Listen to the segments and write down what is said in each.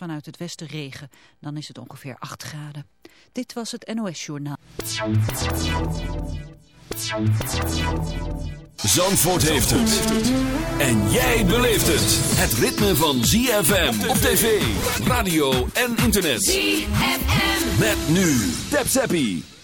vanuit het westen regen. Dan is het ongeveer 8 graden. Dit was het NOS Journaal. Zandvoort heeft het. En jij beleeft het. Het ritme van ZFM op tv, radio en internet. ZFM. Met nu. Tap Zappie.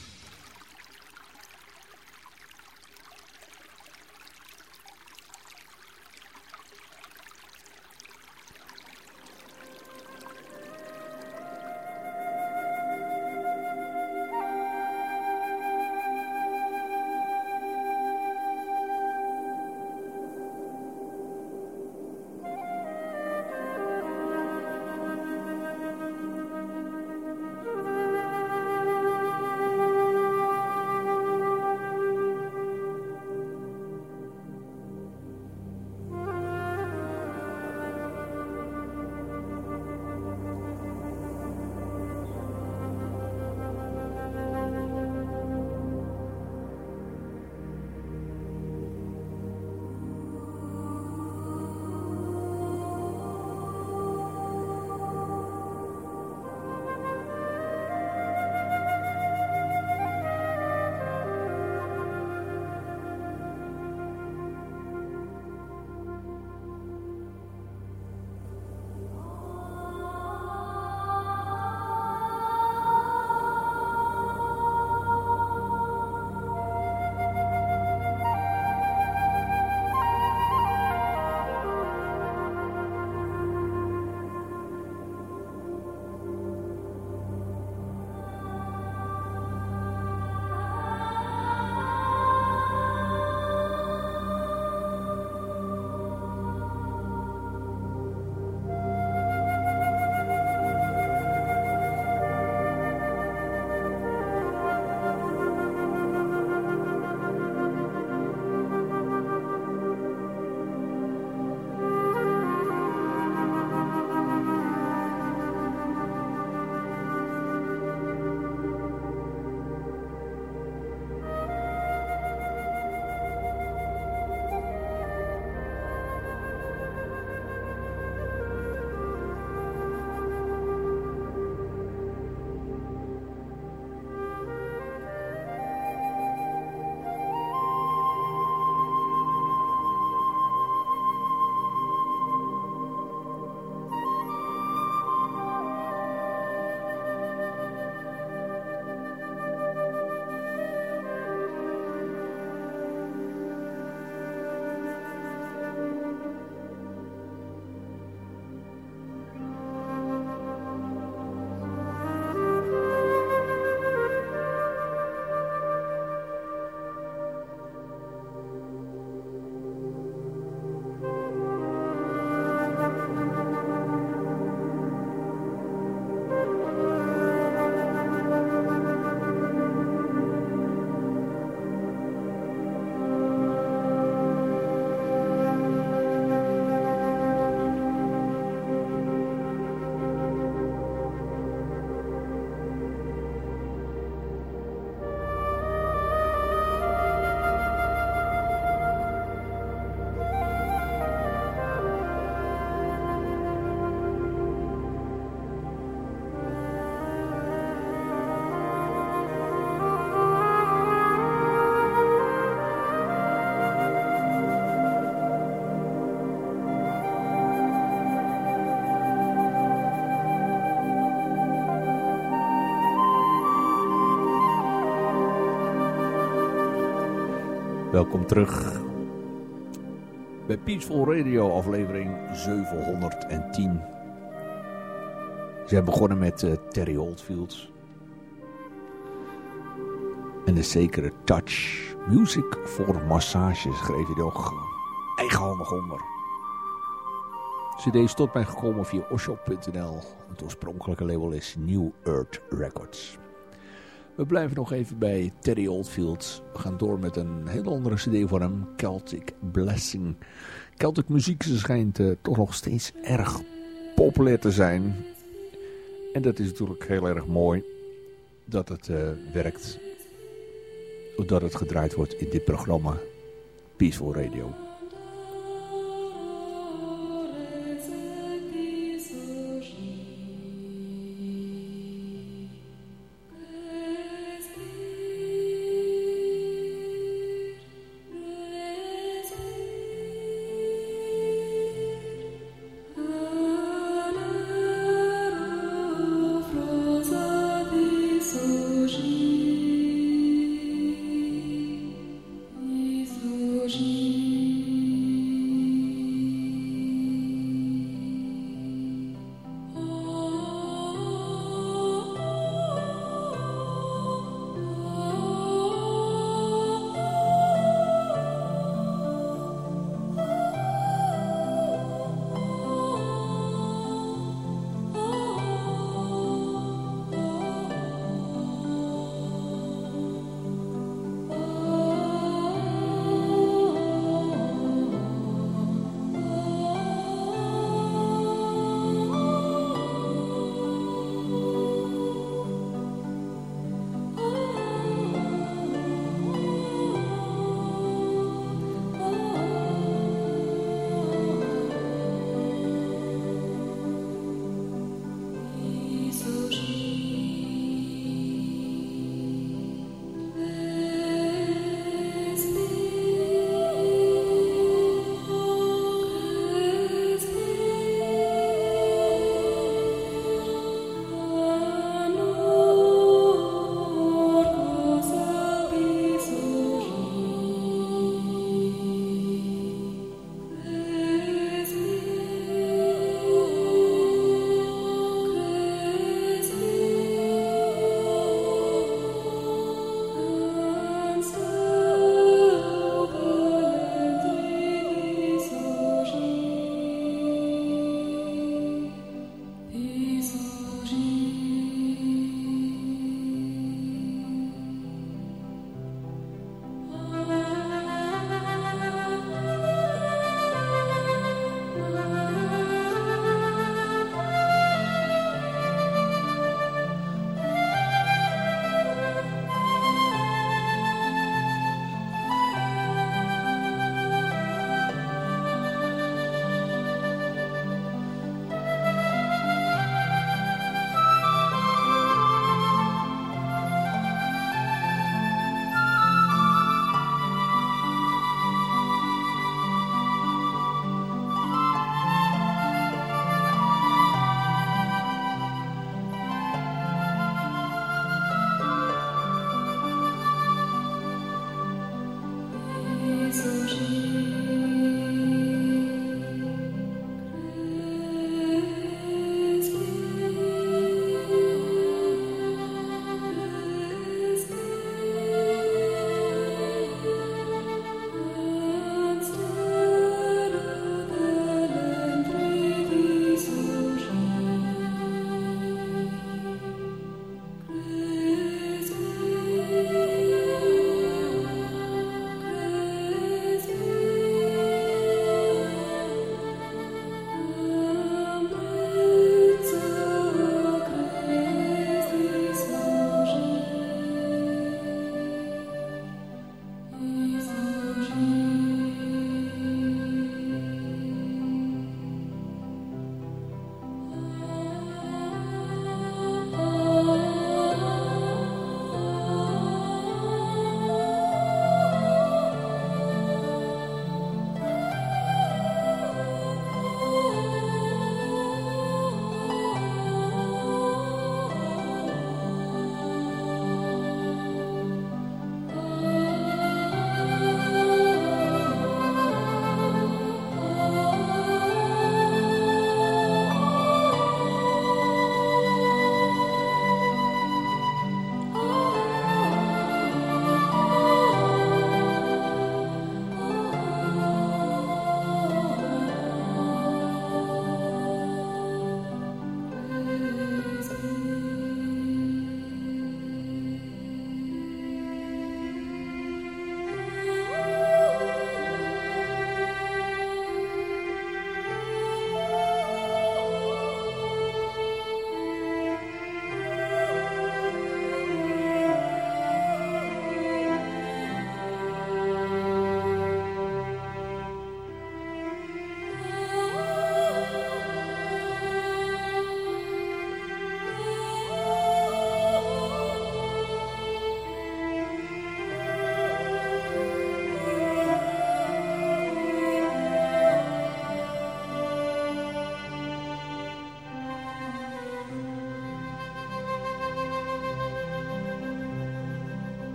Welkom terug bij Peaceful Radio aflevering 710. Ze hebben begonnen met uh, Terry Oldfield. En de zekere touch. Music voor massage schreef je toch eigenhandig onder. CD is tot mij gekomen via oshop.nl. Het oorspronkelijke label is New Earth Records. We blijven nog even bij Terry Oldfield. We gaan door met een heel andere cd voor hem. Celtic Blessing. Celtic muziek schijnt uh, toch nog steeds erg populair te zijn. En dat is natuurlijk heel erg mooi dat het uh, werkt. Dat het gedraaid wordt in dit programma Peaceful Radio.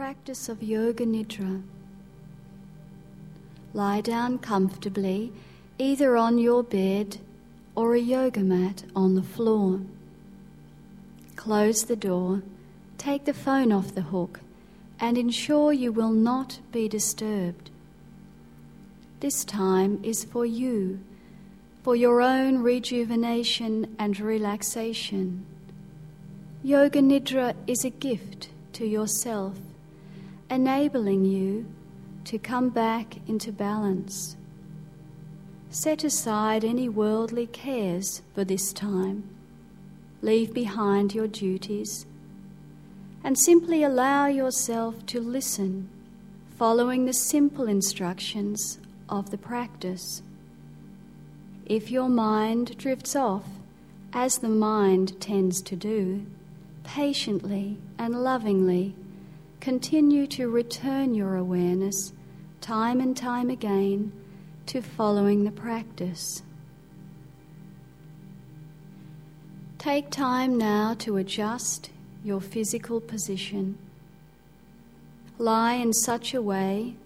Practice of Yoga Nidra. Lie down comfortably, either on your bed or a yoga mat on the floor. Close the door, take the phone off the hook, and ensure you will not be disturbed. This time is for you, for your own rejuvenation and relaxation. Yoga Nidra is a gift to yourself, enabling you to come back into balance. Set aside any worldly cares for this time. Leave behind your duties and simply allow yourself to listen, following the simple instructions of the practice. If your mind drifts off, as the mind tends to do, patiently and lovingly continue to return your awareness time and time again to following the practice. Take time now to adjust your physical position. Lie in such a way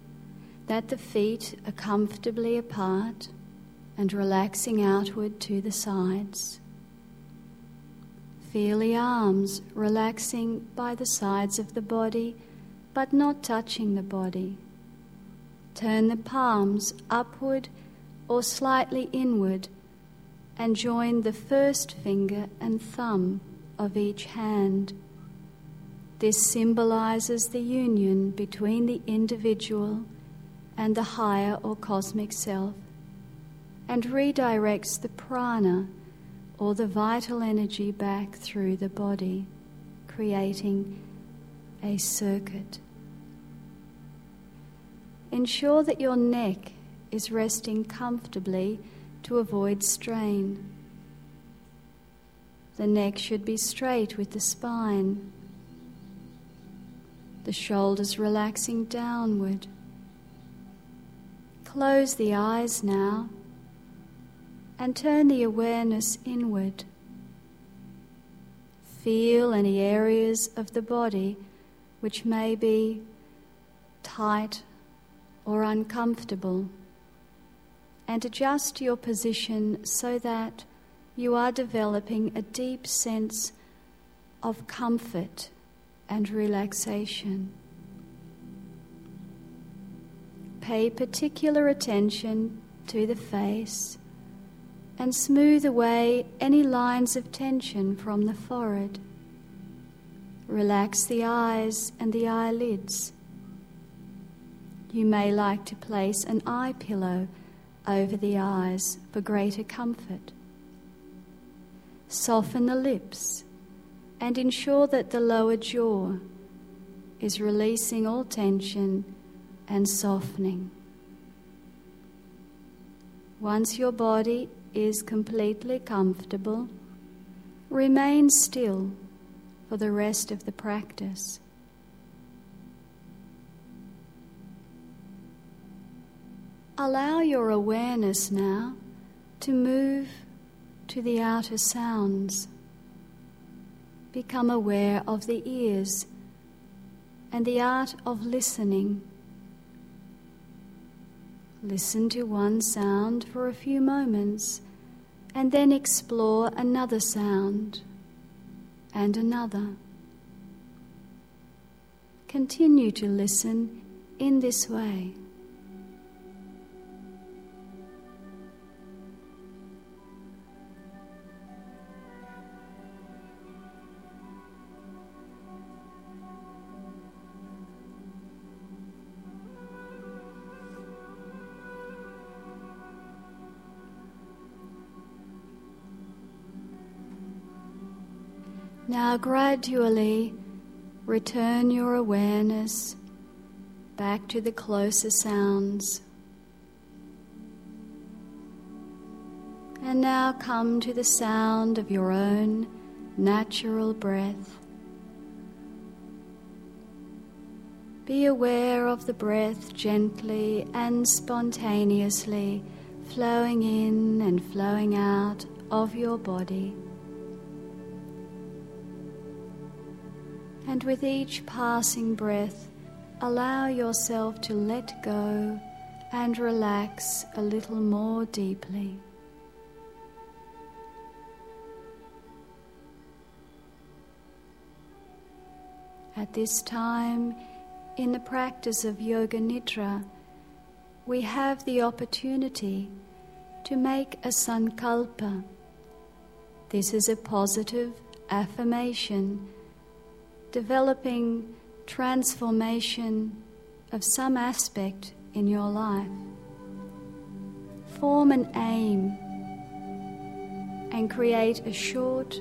that the feet are comfortably apart and relaxing outward to the sides. Feel the arms relaxing by the sides of the body but not touching the body. Turn the palms upward or slightly inward and join the first finger and thumb of each hand. This symbolizes the union between the individual and the higher or cosmic self and redirects the prana or the vital energy back through the body, creating a circuit. Ensure that your neck is resting comfortably to avoid strain. The neck should be straight with the spine, the shoulders relaxing downward. Close the eyes now and turn the awareness inward. Feel any areas of the body which may be tight or uncomfortable and adjust your position so that you are developing a deep sense of comfort and relaxation. Pay particular attention to the face and smooth away any lines of tension from the forehead. Relax the eyes and the eyelids. You may like to place an eye pillow over the eyes for greater comfort. Soften the lips and ensure that the lower jaw is releasing all tension and softening. Once your body is completely comfortable, remain still for the rest of the practice. Allow your awareness now to move to the outer sounds. Become aware of the ears and the art of listening. Listen to one sound for a few moments and then explore another sound and another. Continue to listen in this way. Now, gradually return your awareness back to the closer sounds. And now come to the sound of your own natural breath. Be aware of the breath gently and spontaneously flowing in and flowing out of your body. And with each passing breath, allow yourself to let go and relax a little more deeply. At this time, in the practice of Yoga Nidra, we have the opportunity to make a sankalpa. This is a positive affirmation developing transformation of some aspect in your life. Form an aim and create a short,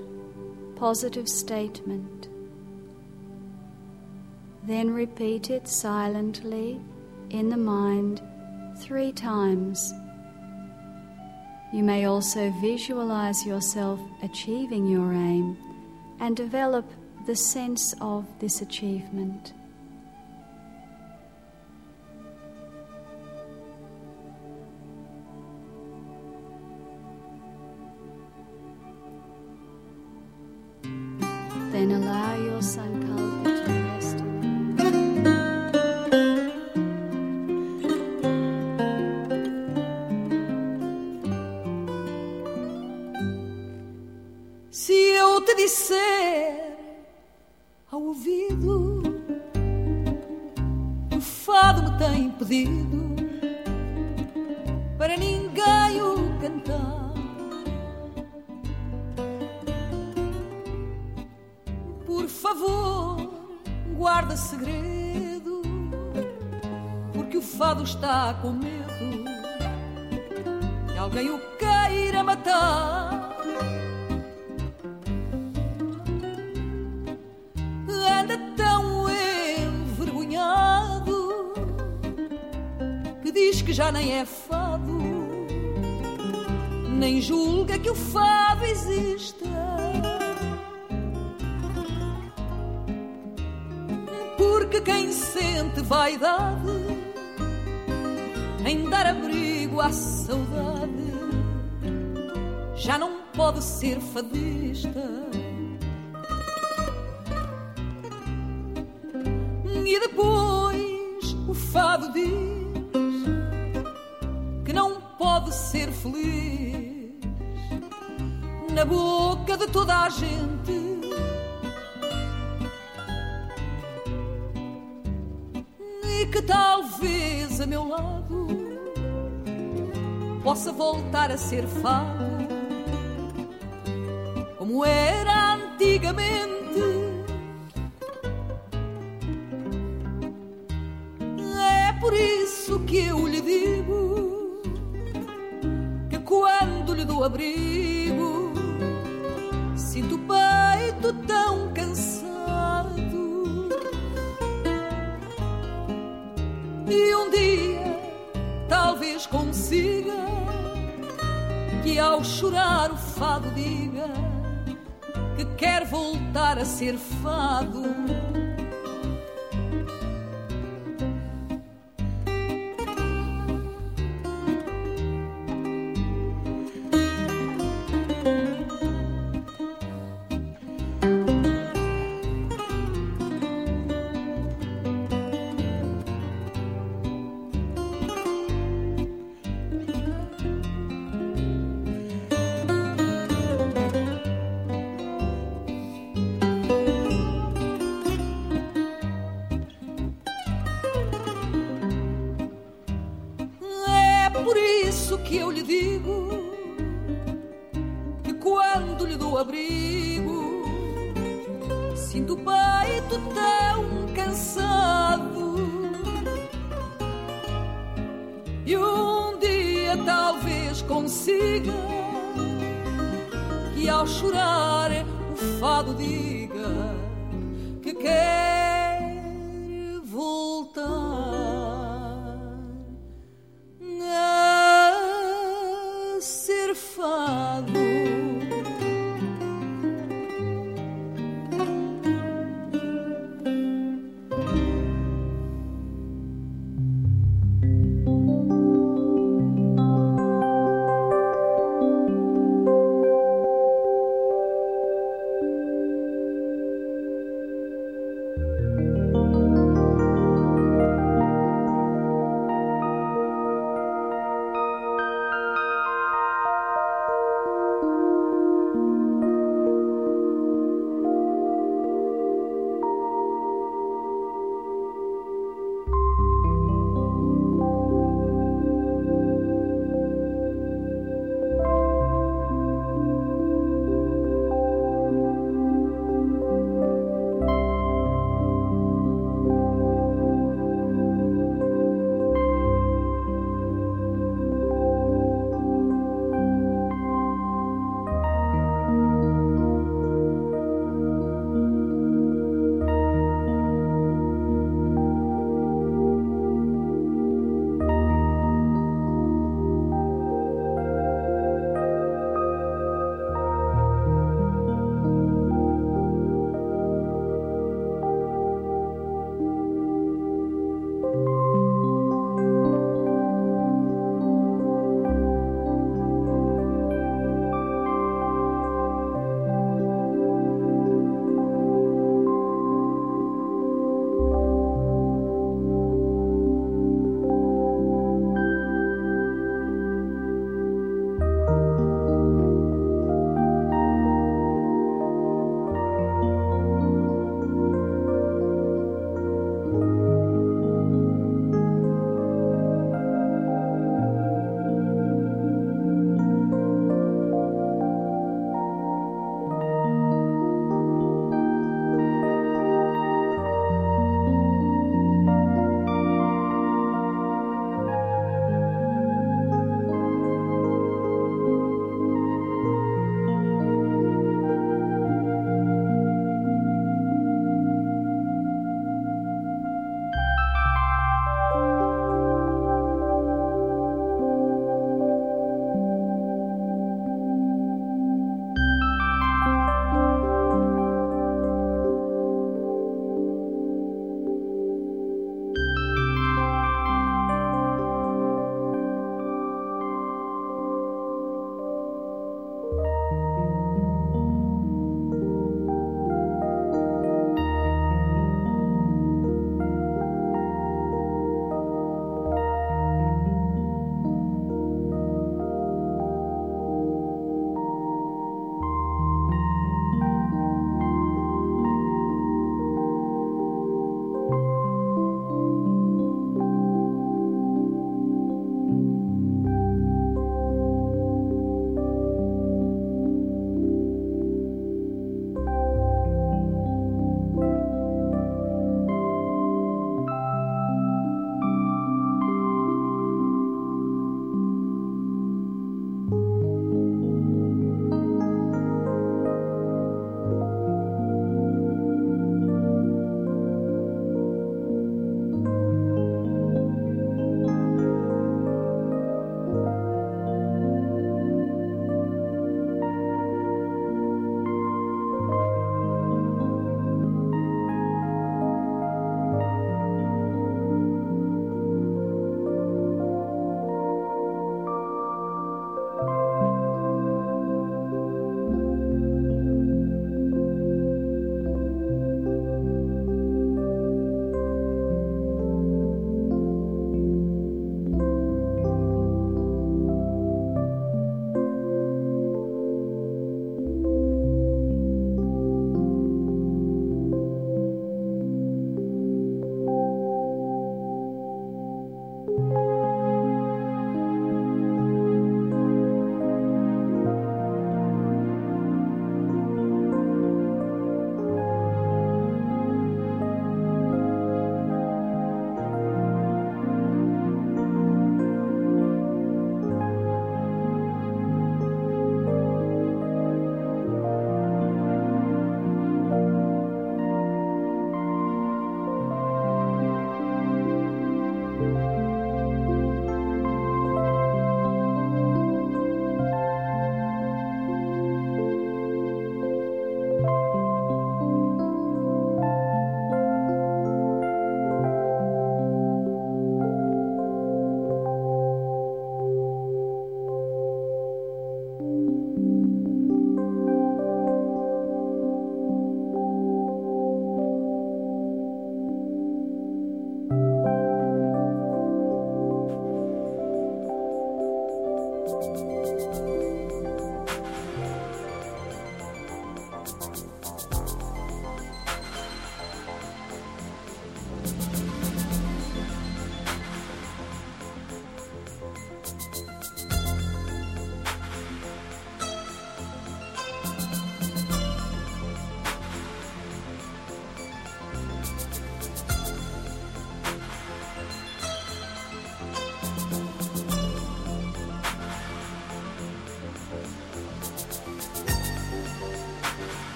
positive statement. Then repeat it silently in the mind three times. You may also visualize yourself achieving your aim and develop the sense of this achievement. Com medo que alguém o queira matar. já nem é fado, nem julga que o fado exista. Porque quem sente vaidade abrigo à saudade já não pode ser fadista. E depois o fado diz pode ser feliz na boca de toda a gente. Voltar a ser fado como era antigamente. É por isso que eu lhe digo quando-lhe dou abrigo, sinto o peito tão cansado. E um dia talvez consiga que ao chorar o fado diga que quer voltar a ser fado.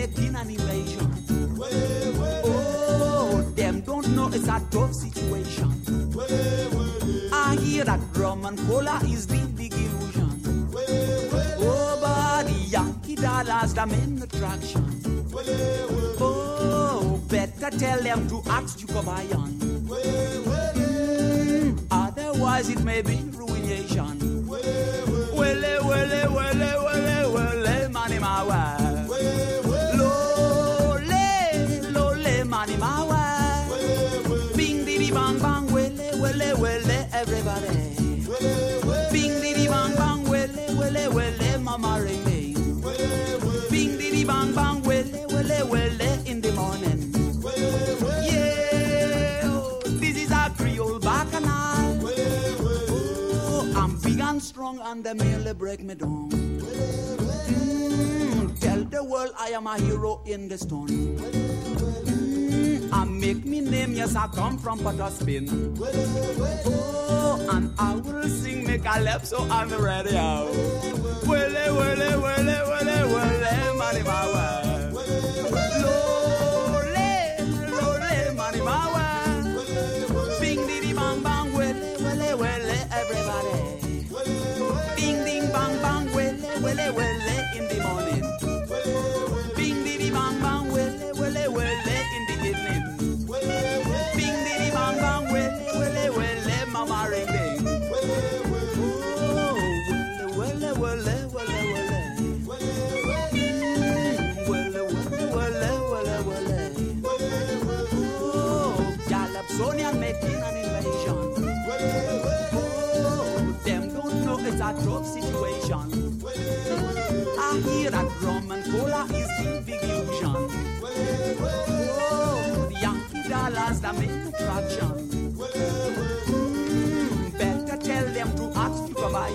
Making an invasion. Oh, them don't know it's a tough situation. I hear that rum and cola is the big illusion. Oh, but the Yankee dollars the main attraction. Oh, better tell them to ask of Iron. Mm, otherwise it may be ruination. Well, well, and them nearly break me down. Mm, tell the world I am a hero in the stone. Mm, I make me name, yes, I come from Potterspin. Oh, and I will sing me calypso on the radio. Willy, willy, willy, willy, willy, money my way. A situation. I hear that rum and cola is the big illusion. Oh, the Yankee dollars that make attraction. Mm, better tell them to ask you for buy.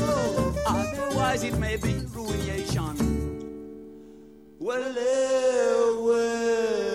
Oh, otherwise it may be ruination. Well, uh, well.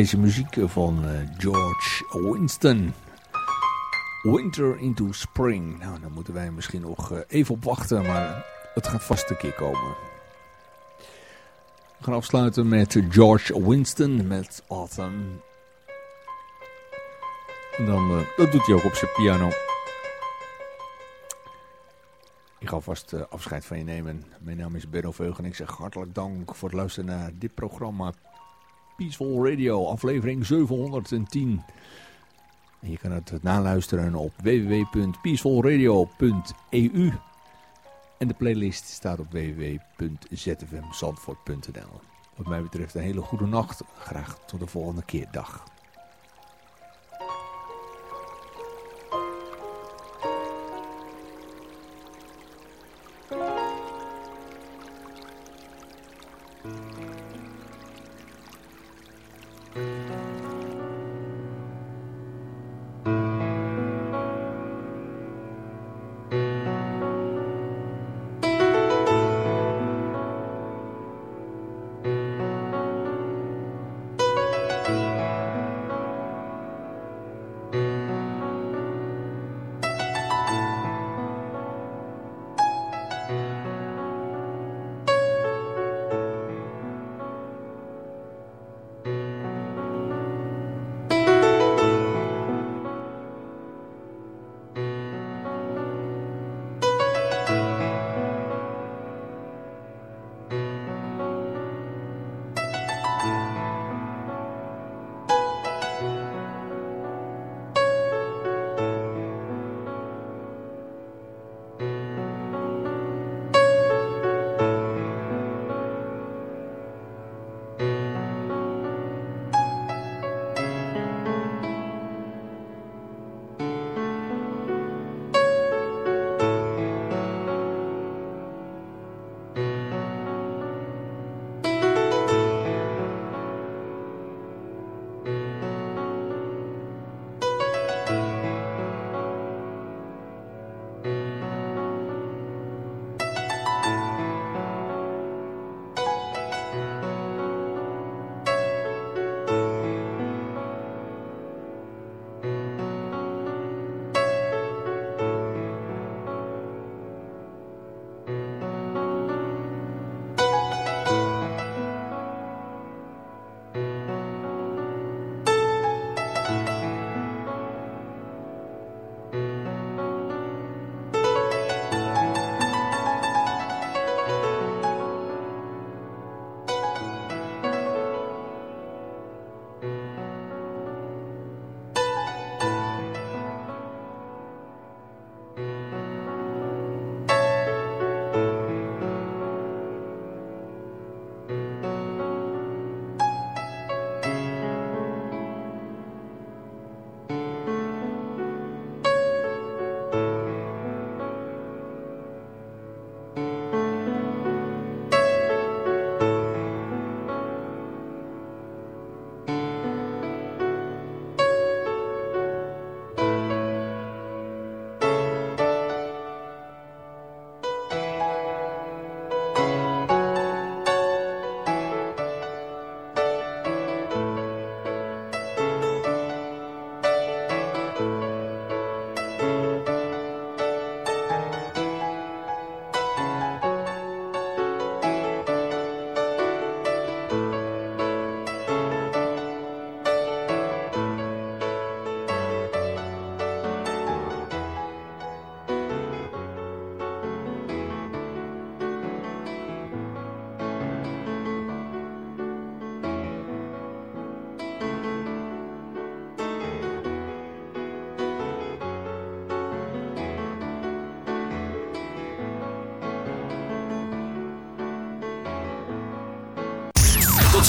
Deze muziek van uh, George Winston. Winter into Spring. Nou, daar moeten wij misschien nog uh, even op wachten, maar het gaat vast een keer komen. We gaan afsluiten met George Winston met Autumn. Dan, uh, dat doet hij ook op zijn piano. Ik ga vast afscheid van je nemen. Mijn naam is Benno Veug en ik zeg hartelijk dank voor het luisteren naar dit programma Peaceful Radio, aflevering 710. En je kan het naluisteren op www.peacefulradio.eu. En de playlist staat op www.zfmzandvoort.nl. Wat mij betreft een hele goede nacht. Graag tot de volgende keer. Dag.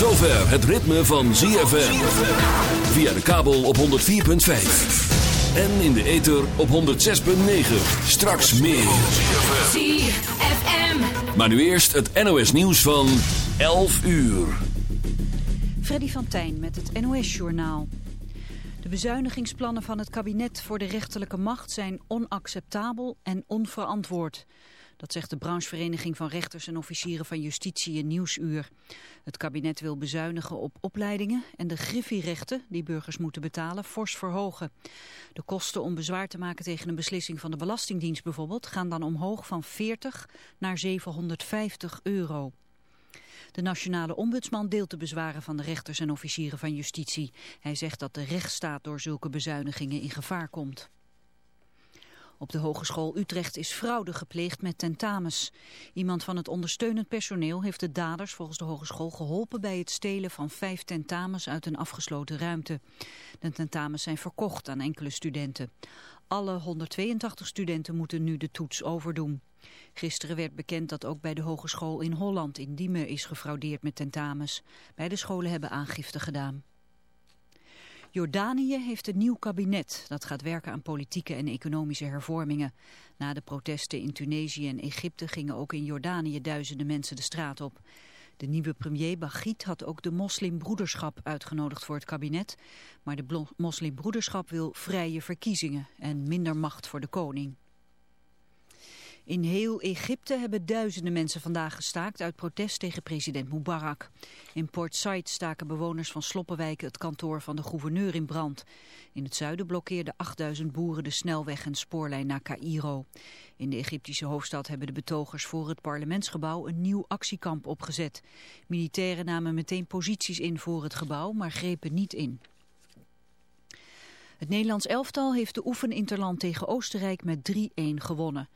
Zover het ritme van ZFM. Via de kabel op 104.5. En in de ether op 106.9. Straks meer. ZFM. Maar nu eerst het NOS nieuws van 11 uur. Freddy van Tijn met het NOS Journaal. De bezuinigingsplannen van het kabinet voor de rechterlijke macht zijn onacceptabel en onverantwoord. Dat zegt de branchevereniging van rechters en officieren van justitie in Nieuwsuur. Het kabinet wil bezuinigen op opleidingen en de griffierechten die burgers moeten betalen fors verhogen. De kosten om bezwaar te maken tegen een beslissing van de Belastingdienst bijvoorbeeld gaan dan omhoog van 40 naar 750 euro. De nationale ombudsman deelt de bezwaren van de rechters en officieren van justitie. Hij zegt dat de rechtsstaat door zulke bezuinigingen in gevaar komt. Op de Hogeschool Utrecht is fraude gepleegd met tentamens. Iemand van het ondersteunend personeel heeft de daders volgens de hogeschool geholpen bij het stelen van vijf tentamens uit een afgesloten ruimte. De tentamens zijn verkocht aan enkele studenten. Alle 182 studenten moeten nu de toets overdoen. Gisteren werd bekend dat ook bij de Hogeschool in Holland in Diemen is gefraudeerd met tentamens. Beide scholen hebben aangifte gedaan. Jordanië heeft een nieuw kabinet dat gaat werken aan politieke en economische hervormingen. Na de protesten in Tunesië en Egypte gingen ook in Jordanië duizenden mensen de straat op. De nieuwe premier Bagit had ook de moslimbroederschap uitgenodigd voor het kabinet. Maar de moslimbroederschap wil vrije verkiezingen en minder macht voor de koning. In heel Egypte hebben duizenden mensen vandaag gestaakt uit protest tegen president Mubarak. In Port Said staken bewoners van Sloppenwijken het kantoor van de gouverneur in brand. In het zuiden blokkeerden 8000 boeren de snelweg en spoorlijn naar Cairo. In de Egyptische hoofdstad hebben de betogers voor het parlementsgebouw een nieuw actiekamp opgezet. Militairen namen meteen posities in voor het gebouw, maar grepen niet in. Het Nederlands elftal heeft de oefeninterland tegen Oostenrijk met 3-1 gewonnen.